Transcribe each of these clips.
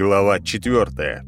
Глава четвертая.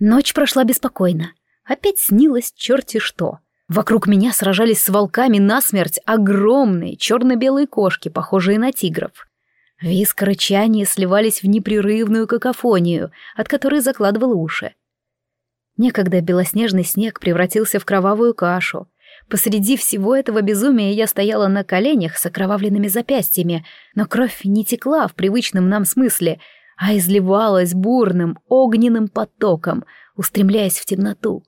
Ночь прошла беспокойно. Опять снилось черти что. Вокруг меня сражались с волками насмерть огромные черно-белые кошки, похожие на тигров. Виск и рычание сливались в непрерывную какофонию, от которой закладывал уши. Некогда белоснежный снег превратился в кровавую кашу. Посреди всего этого безумия я стояла на коленях с окровавленными запястьями, но кровь не текла в привычном нам смысле, а изливалась бурным, огненным потоком, устремляясь в темноту.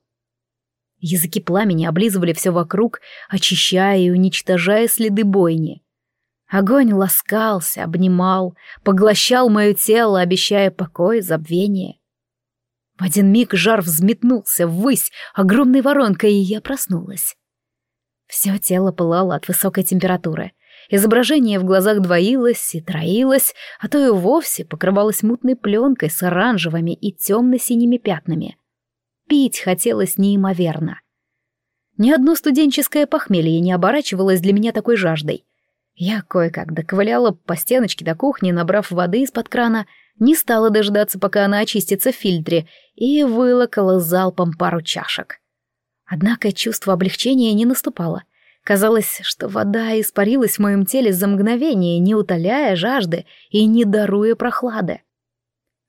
Языки пламени облизывали все вокруг, очищая и уничтожая следы бойни. Огонь ласкался, обнимал, поглощал мое тело, обещая покой, забвение. В один миг жар взметнулся ввысь огромной воронкой, и я проснулась. Все тело пылало от высокой температуры. Изображение в глазах двоилось и троилось, а то и вовсе покрывалось мутной пленкой с оранжевыми и темно-синими пятнами. Пить хотелось неимоверно. Ни одно студенческое похмелье не оборачивалось для меня такой жаждой. Я кое-как доковыляла по стеночке до кухни, набрав воды из-под крана, не стала дождаться, пока она очистится в фильтре, и вылокала залпом пару чашек. Однако чувство облегчения не наступало. Казалось, что вода испарилась в моем теле за мгновение, не утоляя жажды и не даруя прохлады.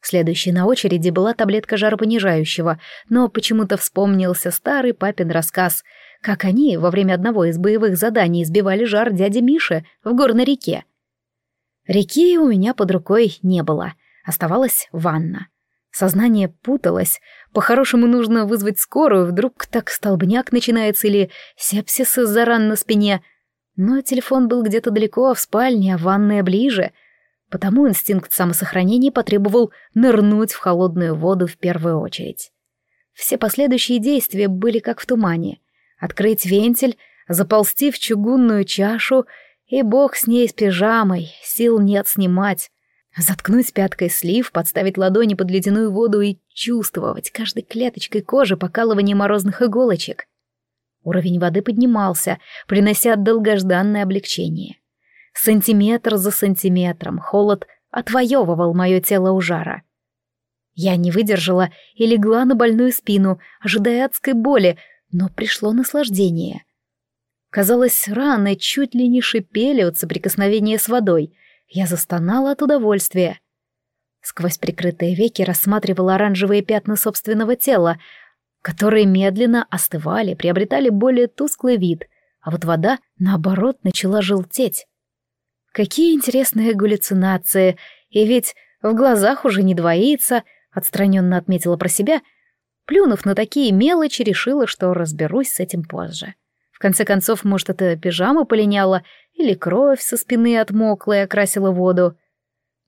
Следующей на очереди была таблетка жаропонижающего, но почему-то вспомнился старый папин рассказ — как они во время одного из боевых заданий сбивали жар дяди Миши в горной реке. Реки у меня под рукой не было, оставалась ванна. Сознание путалось, по-хорошему нужно вызвать скорую, вдруг так столбняк начинается или сепсис из-за ран на спине. Но телефон был где-то далеко, в спальне, а ванная ближе, потому инстинкт самосохранения потребовал нырнуть в холодную воду в первую очередь. Все последующие действия были как в тумане — открыть вентиль, заползти в чугунную чашу, и бог с ней с пижамой, сил нет снимать. Заткнуть пяткой слив, подставить ладони под ледяную воду и чувствовать каждой клеточкой кожи покалывание морозных иголочек. Уровень воды поднимался, принося долгожданное облегчение. Сантиметр за сантиметром холод отвоевывал мое тело у жара. Я не выдержала и легла на больную спину, ожидая адской боли, но пришло наслаждение. Казалось, раны чуть ли не шипели от соприкосновения с водой. Я застонала от удовольствия. Сквозь прикрытые веки рассматривала оранжевые пятна собственного тела, которые медленно остывали, приобретали более тусклый вид, а вот вода, наоборот, начала желтеть. Какие интересные галлюцинации, и ведь в глазах уже не двоится, отстраненно отметила про себя — Плюнув на такие мелочи, решила, что разберусь с этим позже. В конце концов, может, это пижама полиняла, или кровь со спины отмокла и окрасила воду.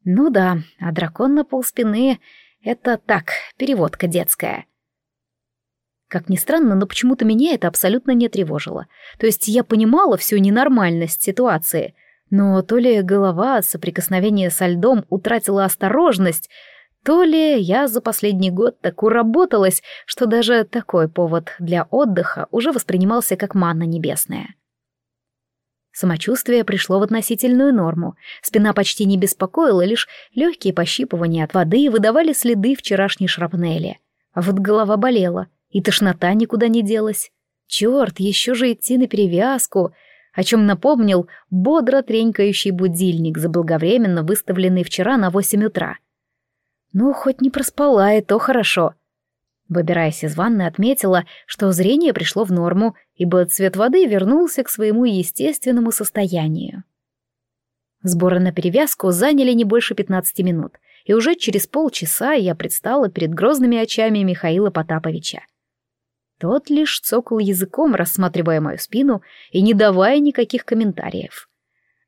Ну да, а дракон на полспины — это так, переводка детская. Как ни странно, но почему-то меня это абсолютно не тревожило. То есть я понимала всю ненормальность ситуации, но то ли голова от соприкосновения со льдом утратила осторожность, то ли я за последний год так уработалась, что даже такой повод для отдыха уже воспринимался как манна небесная. Самочувствие пришло в относительную норму. Спина почти не беспокоила, лишь легкие пощипывания от воды выдавали следы вчерашней шрапнели. А вот голова болела, и тошнота никуда не делась. Черт, еще же идти на перевязку, о чем напомнил бодро тренькающий будильник, заблаговременно выставленный вчера на восемь утра — ну, хоть не проспала, и то хорошо. Выбираясь из ванны, отметила, что зрение пришло в норму, ибо цвет воды вернулся к своему естественному состоянию. Сборы на перевязку заняли не больше 15 минут, и уже через полчаса я предстала перед грозными очами Михаила Потаповича. Тот лишь цокал языком, рассматривая мою спину и не давая никаких комментариев.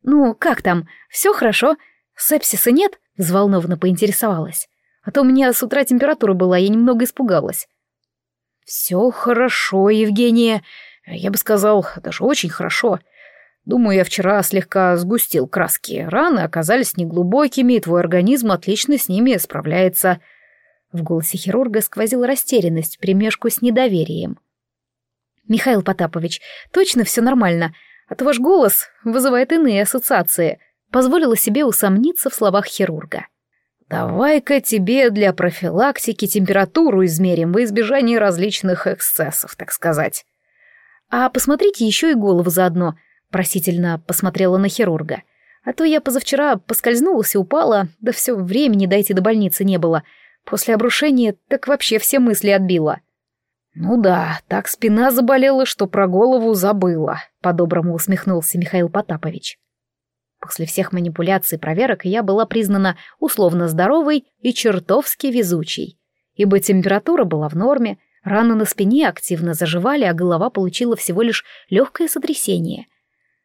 «Ну, как там? Все хорошо? Сепсиса нет?» — взволнованно поинтересовалась. А то у меня с утра температура была, я немного испугалась. «Все хорошо, Евгения. Я бы сказал, даже очень хорошо. Думаю, я вчера слегка сгустил краски. Раны оказались неглубокими, и твой организм отлично с ними справляется». В голосе хирурга сквозила растерянность, примешку с недоверием. «Михаил Потапович, точно все нормально? А то ваш голос вызывает иные ассоциации. Позволила себе усомниться в словах хирурга. «Давай-ка тебе для профилактики температуру измерим во избежание различных эксцессов, так сказать». «А посмотрите еще и голову заодно», — просительно посмотрела на хирурга. «А то я позавчера поскользнулась и упала, да все времени дойти до больницы не было. После обрушения так вообще все мысли отбила». «Ну да, так спина заболела, что про голову забыла», — по-доброму усмехнулся Михаил Потапович. После всех манипуляций и проверок я была признана условно здоровой и чертовски везучей, ибо температура была в норме, раны на спине активно заживали, а голова получила всего лишь легкое сотрясение,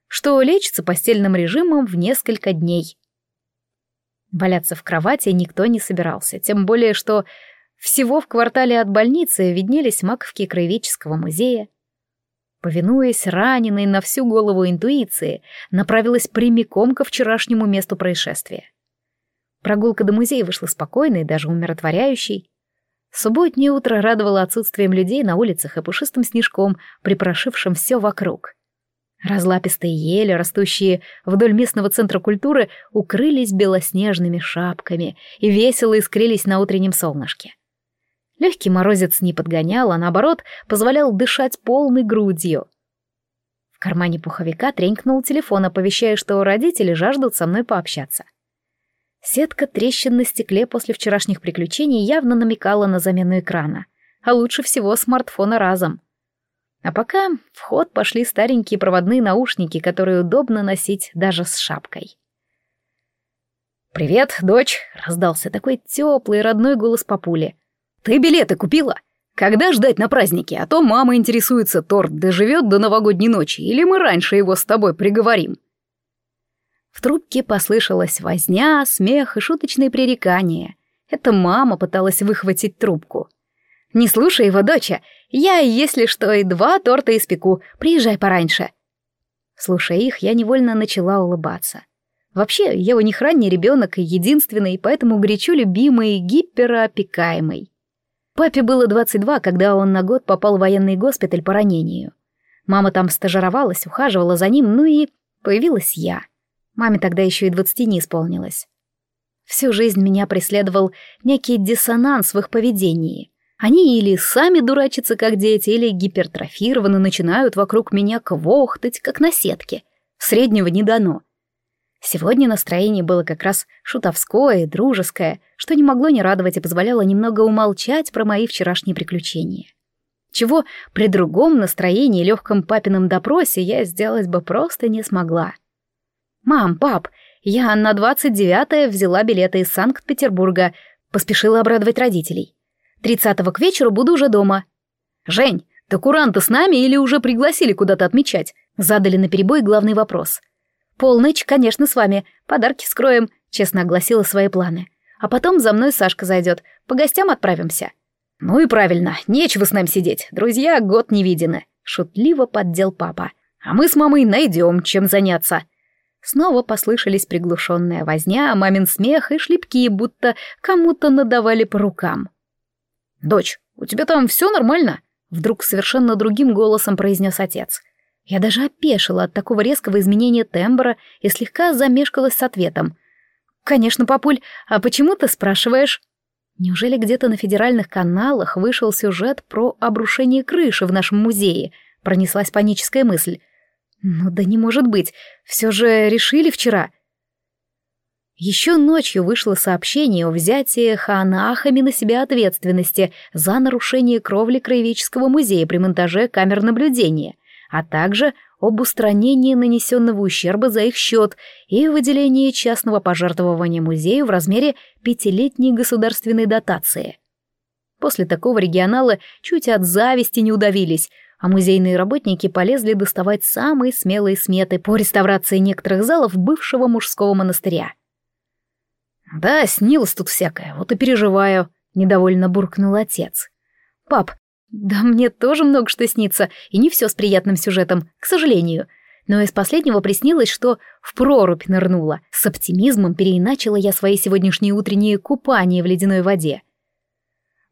что лечится постельным режимом в несколько дней. Валяться в кровати никто не собирался, тем более что всего в квартале от больницы виднелись маковки краеведческого музея, повинуясь раненой на всю голову интуиции, направилась прямиком ко вчерашнему месту происшествия. Прогулка до музея вышла спокойной, даже умиротворяющей. Субботнее утро радовало отсутствием людей на улицах и пушистым снежком, припорошившим все вокруг. Разлапистые ели, растущие вдоль местного центра культуры, укрылись белоснежными шапками и весело искрились на утреннем солнышке. Легкий морозец не подгонял, а наоборот позволял дышать полной грудью. В кармане пуховика тренькнул телефон, оповещая, что родители жаждут со мной пообщаться. Сетка трещин на стекле после вчерашних приключений явно намекала на замену экрана, а лучше всего смартфона разом. А пока в ход пошли старенькие проводные наушники, которые удобно носить даже с шапкой. «Привет, дочь!» — раздался такой теплый родной голос папули — ты билеты купила? Когда ждать на праздники? А то мама интересуется, торт доживет до новогодней ночи, или мы раньше его с тобой приговорим?» В трубке послышалась возня, смех и шуточные пререкания. Это мама пыталась выхватить трубку. «Не слушай его, доча. Я, если что, и два торта испеку. Приезжай пораньше». Слушая их, я невольно начала улыбаться. Вообще, я у них ранний ребенок и единственный, поэтому горячо любимый гиперопекаемый. Папе было 22, когда он на год попал в военный госпиталь по ранению. Мама там стажировалась, ухаживала за ним, ну и появилась я. Маме тогда еще и 20 не исполнилось. Всю жизнь меня преследовал некий диссонанс в их поведении. Они или сами дурачатся, как дети, или гипертрофированно начинают вокруг меня квохтать, как на сетке. Среднего не дано. Сегодня настроение было как раз шутовское и дружеское, что не могло не радовать и позволяло немного умолчать про мои вчерашние приключения. Чего при другом настроении и легком папином допросе я сделать бы просто не смогла. «Мам, пап, я на 29-е взяла билеты из Санкт-Петербурга, поспешила обрадовать родителей. 30-го к вечеру буду уже дома». «Жень, куранты с нами или уже пригласили куда-то отмечать?» Задали наперебой главный вопрос — «Полночь, конечно, с вами. Подарки скроем», — честно огласила свои планы. «А потом за мной Сашка зайдет. По гостям отправимся». «Ну и правильно, нечего с нами сидеть. Друзья год не видены», — шутливо поддел папа. «А мы с мамой найдем, чем заняться». Снова послышались приглушенная возня, мамин смех и шлепки, будто кому-то надавали по рукам. «Дочь, у тебя там все нормально?» Вдруг совершенно другим голосом произнес отец. Я даже опешила от такого резкого изменения тембра и слегка замешкалась с ответом. «Конечно, папуль, а почему ты спрашиваешь?» Неужели где-то на федеральных каналах вышел сюжет про обрушение крыши в нашем музее? Пронеслась паническая мысль. Ну да не может быть, все же решили вчера. Еще ночью вышло сообщение о взятии ханахами на себя ответственности за нарушение кровли краеведческого музея при монтаже камер наблюдения — а также об устранении нанесенного ущерба за их счет и выделении частного пожертвования музею в размере пятилетней государственной дотации. После такого регионалы чуть от зависти не удавились, а музейные работники полезли доставать самые смелые сметы по реставрации некоторых залов бывшего мужского монастыря. «Да, снилось тут всякое, вот и переживаю», — недовольно буркнул отец. «Пап, да мне тоже много что снится, и не все с приятным сюжетом, к сожалению. Но из последнего приснилось, что в прорубь нырнула. С оптимизмом переиначила я свои сегодняшние утренние купания в ледяной воде.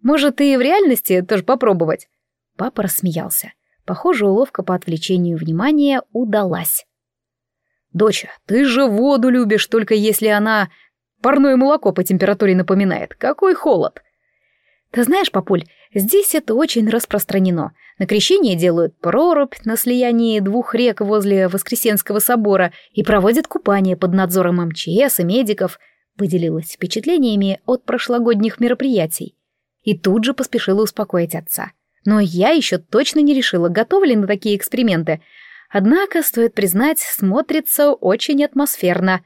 Может, и в реальности тоже попробовать? Папа рассмеялся. Похоже, уловка по отвлечению внимания удалась. «Доча, ты же воду любишь, только если она парное молоко по температуре напоминает. Какой холод!» «Ты знаешь, папуль, здесь это очень распространено. На крещение делают прорубь на слиянии двух рек возле Воскресенского собора и проводят купание под надзором МЧС и медиков», выделилась впечатлениями от прошлогодних мероприятий. И тут же поспешила успокоить отца. Но я еще точно не решила, готова ли на такие эксперименты. Однако, стоит признать, смотрится очень атмосферно.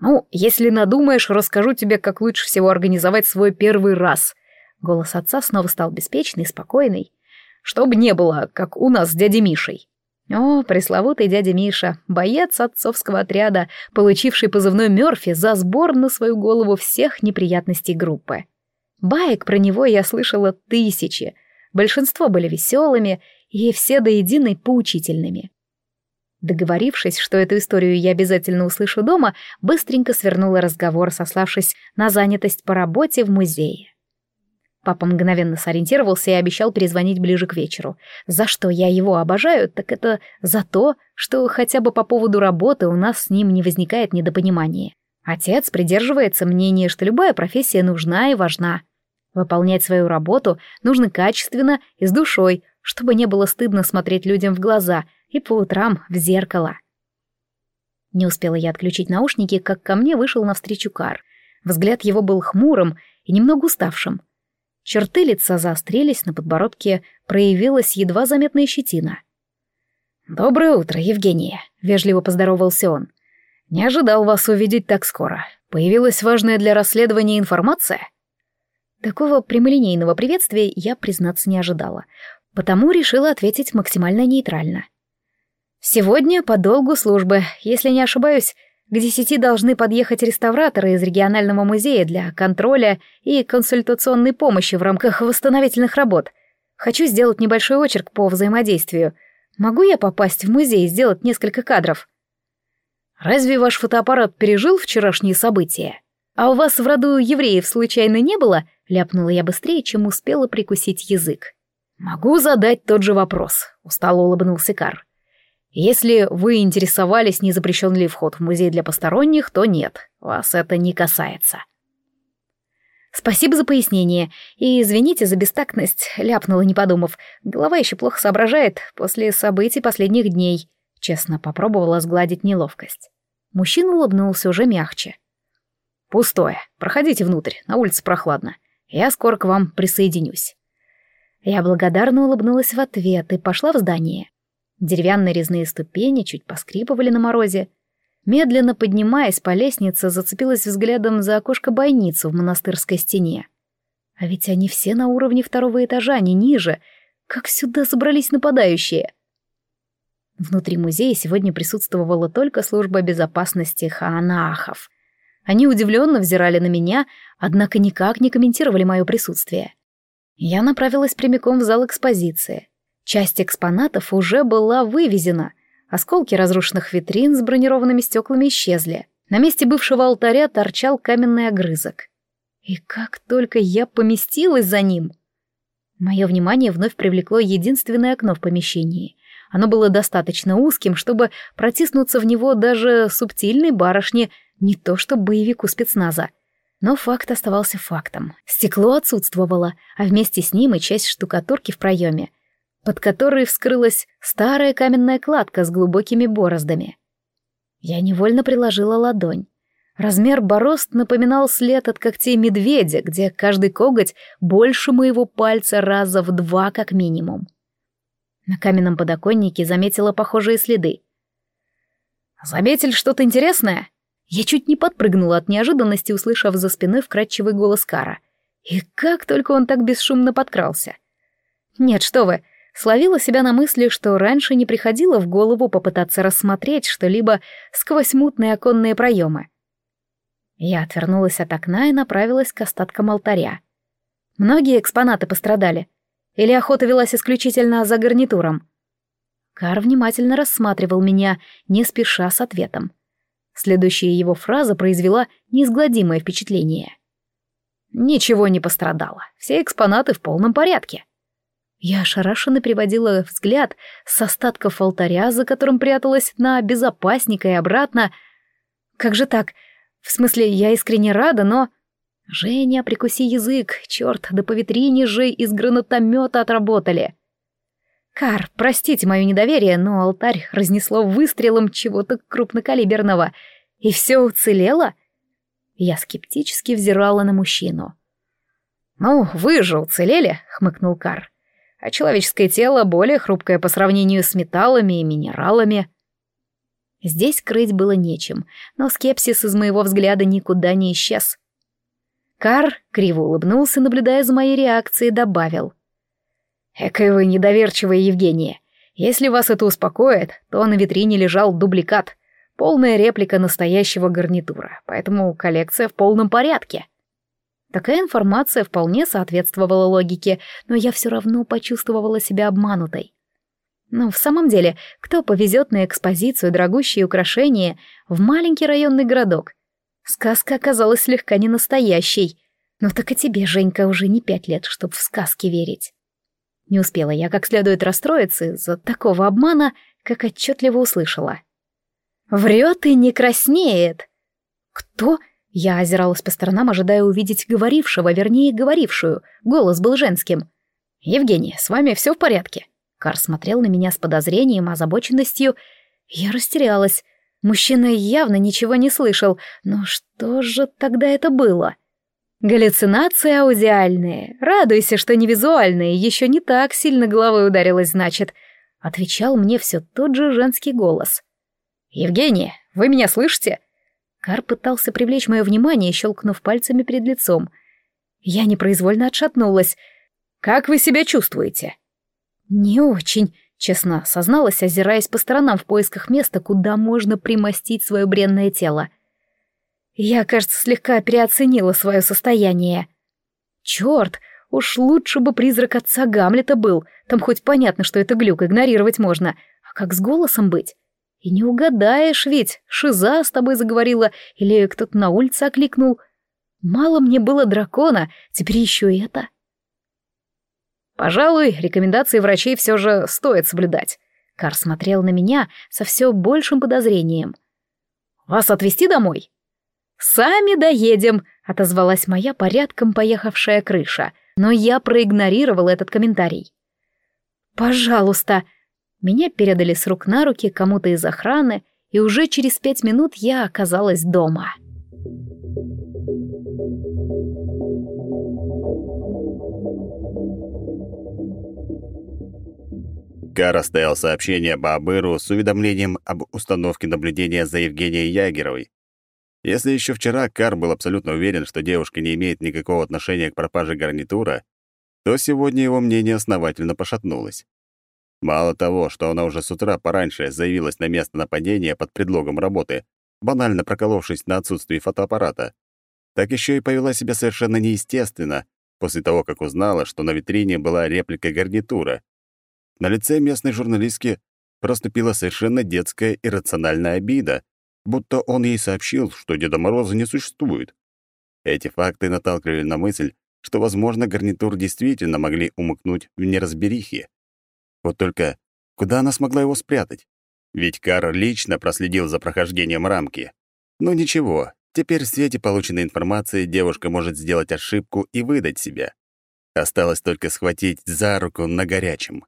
«Ну, если надумаешь, расскажу тебе, как лучше всего организовать свой первый раз». Голос отца снова стал беспечный, спокойный. «Чтобы не было, как у нас с дядей Мишей». О, пресловутый дядя Миша, боец отцовского отряда, получивший позывной Мёрфи за сбор на свою голову всех неприятностей группы. Баек про него я слышала тысячи, большинство были веселыми и все до единой поучительными. Договорившись, что эту историю я обязательно услышу дома, быстренько свернула разговор, сославшись на занятость по работе в музее. Папа мгновенно сориентировался и обещал перезвонить ближе к вечеру. За что я его обожаю, так это за то, что хотя бы по поводу работы у нас с ним не возникает недопонимания. Отец придерживается мнения, что любая профессия нужна и важна. Выполнять свою работу нужно качественно и с душой, чтобы не было стыдно смотреть людям в глаза и по утрам в зеркало. Не успела я отключить наушники, как ко мне вышел навстречу Кар. Взгляд его был хмурым и немного уставшим. Черты лица заострились, на подбородке проявилась едва заметная щетина. «Доброе утро, Евгения», — вежливо поздоровался он. «Не ожидал вас увидеть так скоро. Появилась важная для расследования информация?» Такого прямолинейного приветствия я, признаться, не ожидала, потому решила ответить максимально нейтрально. «Сегодня по долгу службы, если не ошибаюсь, к десяти должны подъехать реставраторы из регионального музея для контроля и консультационной помощи в рамках восстановительных работ. Хочу сделать небольшой очерк по взаимодействию. Могу я попасть в музей и сделать несколько кадров?» «Разве ваш фотоаппарат пережил вчерашние события? А у вас в роду евреев случайно не было?» Ляпнула я быстрее, чем успела прикусить язык. «Могу задать тот же вопрос», — устало улыбнулся Кар. «Если вы интересовались, не запрещен ли вход в музей для посторонних, то нет, вас это не касается». «Спасибо за пояснение, и извините за бестактность», — ляпнула, не подумав. Голова еще плохо соображает после событий последних дней. Честно попробовала сгладить неловкость. Мужчина улыбнулся уже мягче. «Пустое. Проходите внутрь, на улице прохладно. Я скоро к вам присоединюсь». Я благодарно улыбнулась в ответ и пошла в здание. Деревянные резные ступени чуть поскрипывали на морозе. Медленно поднимаясь по лестнице, зацепилась взглядом за окошко-бойницу в монастырской стене. А ведь они все на уровне второго этажа, не ниже. Как сюда забрались нападающие? Внутри музея сегодня присутствовала только служба безопасности Хаанаахов — они удивленно взирали на меня, однако никак не комментировали мое присутствие. Я направилась прямиком в зал экспозиции. Часть экспонатов уже была вывезена. Осколки разрушенных витрин с бронированными стеклами исчезли. На месте бывшего алтаря торчал каменный огрызок. И как только я поместилась за ним... Мое внимание вновь привлекло единственное окно в помещении. Оно было достаточно узким, чтобы протиснуться в него даже субтильной барышне не то что боевику спецназа. Но факт оставался фактом. Стекло отсутствовало, а вместе с ним и часть штукатурки в проеме, под которой вскрылась старая каменная кладка с глубокими бороздами. Я невольно приложила ладонь. Размер борозд напоминал след от когтей медведя, где каждый коготь больше моего пальца раза в два как минимум. На каменном подоконнике заметила похожие следы. «Заметили что-то интересное?» Я чуть не подпрыгнула от неожиданности, услышав за спиной вкрадчивый голос Кара. И как только он так бесшумно подкрался. Нет, что вы, словила себя на мысли, что раньше не приходило в голову попытаться рассмотреть что-либо сквозь мутные оконные проемы. Я отвернулась от окна и направилась к остаткам алтаря. Многие экспонаты пострадали. Или охота велась исключительно за гарнитуром? Кар внимательно рассматривал меня, не спеша с ответом. Следующая его фраза произвела неизгладимое впечатление. Ничего не пострадало, все экспонаты в полном порядке. Я ошарашенно приводила взгляд с остатков алтаря, за которым пряталась, на безопасника и обратно. Как же так? В смысле, я искренне рада, но... Женя, прикуси язык, черт, да по витрине же из гранатомета отработали. Кар, простите мое недоверие, но алтарь разнесло выстрелом чего-то крупнокалиберного. И все уцелело? Я скептически взирала на мужчину. «Ну, вы же уцелели», — хмыкнул Кар а человеческое тело более хрупкое по сравнению с металлами и минералами. Здесь крыть было нечем, но скепсис из моего взгляда никуда не исчез. Кар криво улыбнулся, наблюдая за моей реакцией, добавил. «Экая вы недоверчивая, Евгения. Если вас это успокоит, то на витрине лежал дубликат, полная реплика настоящего гарнитура, поэтому коллекция в полном порядке». Такая информация вполне соответствовала логике, но я все равно почувствовала себя обманутой. Ну, в самом деле, кто повезет на экспозицию дорогущие украшения в маленький районный городок? Сказка оказалась слегка не настоящей. Но так и тебе, Женька, уже не пять лет, чтоб в сказки верить. Не успела я как следует расстроиться из-за такого обмана, как отчетливо услышала. «Врет и не краснеет!» «Кто?» Я озиралась по сторонам, ожидая увидеть говорившего, вернее, говорившую. Голос был женским. «Евгения, с вами все в порядке?» Кар смотрел на меня с подозрением, озабоченностью. Я растерялась. Мужчина явно ничего не слышал. Но что же тогда это было? Галлюцинации аудиальные. Радуйся, что не визуальные. Еще не так сильно головой ударилась, значит. Отвечал мне все тот же женский голос. «Евгения, вы меня слышите?» Кар пытался привлечь мое внимание, щелкнув пальцами перед лицом. Я непроизвольно отшатнулась. «Как вы себя чувствуете?» «Не очень», — честно созналась, озираясь по сторонам в поисках места, куда можно примостить свое бренное тело. Я, кажется, слегка переоценила свое состояние. Черт, уж лучше бы призрак отца Гамлета был, там хоть понятно, что это глюк, игнорировать можно. А как с голосом быть? И не угадаешь ведь, Шиза с тобой заговорила или кто-то на улице окликнул. Мало мне было дракона, теперь еще и это. Пожалуй, рекомендации врачей все же стоит соблюдать. Кар смотрел на меня со все большим подозрением. «Вас отвезти домой?» «Сами доедем», — отозвалась моя порядком поехавшая крыша, но я проигнорировала этот комментарий. «Пожалуйста», меня передали с рук на руки кому-то из охраны, и уже через пять минут я оказалась дома. Кар оставил сообщение Баабыру с уведомлением об установке наблюдения за Евгенией Ягеровой. Если еще вчера Кар был абсолютно уверен, что девушка не имеет никакого отношения к пропаже гарнитура, то сегодня его мнение основательно пошатнулось. Мало того, что она уже с утра пораньше заявилась на место нападения под предлогом работы, банально проколовшись на отсутствие фотоаппарата, так еще и повела себя совершенно неестественно после того, как узнала, что на витрине была реплика гарнитура. На лице местной журналистки проступила совершенно детская иррациональная обида, будто он ей сообщил, что Деда Мороза не существует. Эти факты наталкивали на мысль, что, возможно, гарнитур действительно могли умыкнуть в неразберихе. Вот только куда она смогла его спрятать? Ведь Кар лично проследил за прохождением рамки. Но ничего, теперь в свете полученной информации девушка может сделать ошибку и выдать себя. Осталось только схватить за руку на горячем.